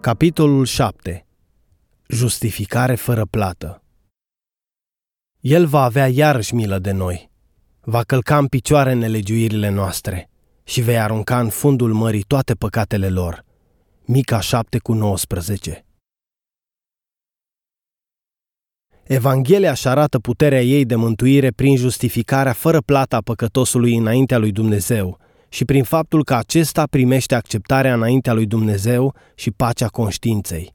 Capitolul 7. Justificare fără plată. El va avea iarăși milă de noi. Va călca în picioare nelegiuirile noastre și vei arunca în fundul mării toate păcatele lor. Mica 7 cu 19. Evanghelia își arată puterea ei de mântuire prin justificarea fără plata a păcătosului înaintea lui Dumnezeu și prin faptul că acesta primește acceptarea înaintea lui Dumnezeu și pacea conștiinței.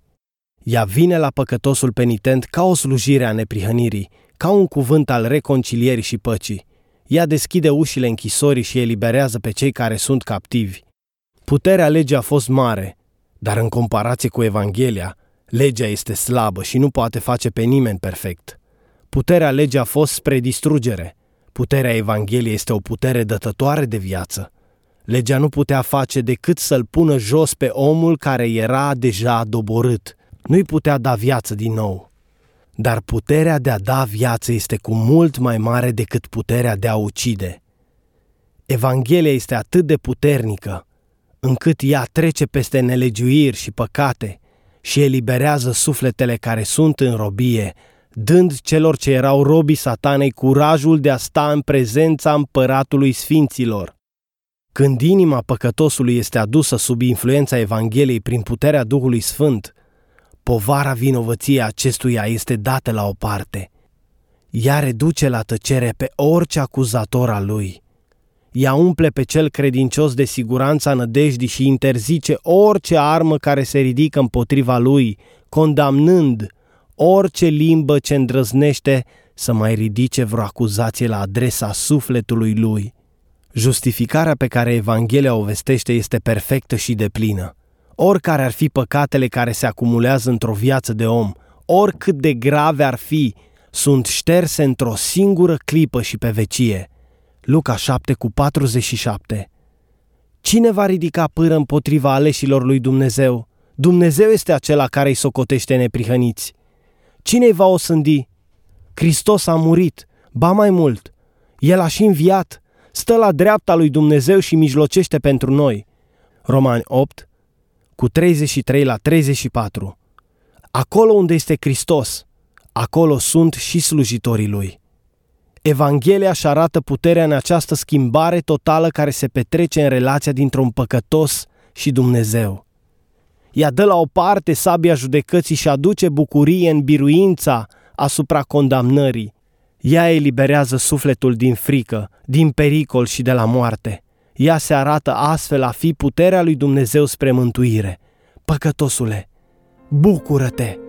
Ea vine la păcătosul penitent ca o slujire a neprihănirii, ca un cuvânt al reconcilierii și păcii. Ea deschide ușile închisorii și eliberează pe cei care sunt captivi. Puterea legii a fost mare, dar în comparație cu Evanghelia, legea este slabă și nu poate face pe nimeni perfect. Puterea legii a fost spre distrugere. Puterea Evangheliei este o putere dătătoare de viață. Legea nu putea face decât să-l pună jos pe omul care era deja doborât. Nu-i putea da viață din nou. Dar puterea de a da viață este cu mult mai mare decât puterea de a ucide. Evanghelia este atât de puternică, încât ea trece peste nelegiuiri și păcate și eliberează sufletele care sunt în robie, dând celor ce erau robii satanei curajul de a sta în prezența împăratului sfinților. Când inima păcătosului este adusă sub influența Evangheliei prin puterea Duhului Sfânt, povara vinovăției acestuia este dată la o parte. Ea reduce la tăcere pe orice acuzator al lui. Ea umple pe cel credincios de siguranța nădejdii și interzice orice armă care se ridică împotriva lui, condamnând orice limbă ce îndrăznește să mai ridice vreo acuzație la adresa sufletului lui. Justificarea pe care Evanghelia o vestește este perfectă și deplină. Oricare ar fi păcatele care se acumulează într-o viață de om, oricât de grave ar fi, sunt șterse într-o singură clipă și pe vecie. Luca 7 cu 47 Cine va ridica pâră împotriva aleșilor lui Dumnezeu? Dumnezeu este acela care îi socotește neprihăniți. Cine îi va osândi? Hristos a murit, ba mai mult, El a și înviat, stă la dreapta lui Dumnezeu și mijlocește pentru noi. Romani 8, cu 33 la 34. Acolo unde este Hristos, acolo sunt și slujitorii lui. Evanghelia își arată puterea în această schimbare totală care se petrece în relația dintre un păcătos și Dumnezeu. Ea dă la o parte sabia judecății și aduce bucurie în biruința asupra condamnării, ea eliberează sufletul din frică, din pericol și de la moarte. Ea se arată astfel a fi puterea lui Dumnezeu spre mântuire. Păcătosule, bucură-te!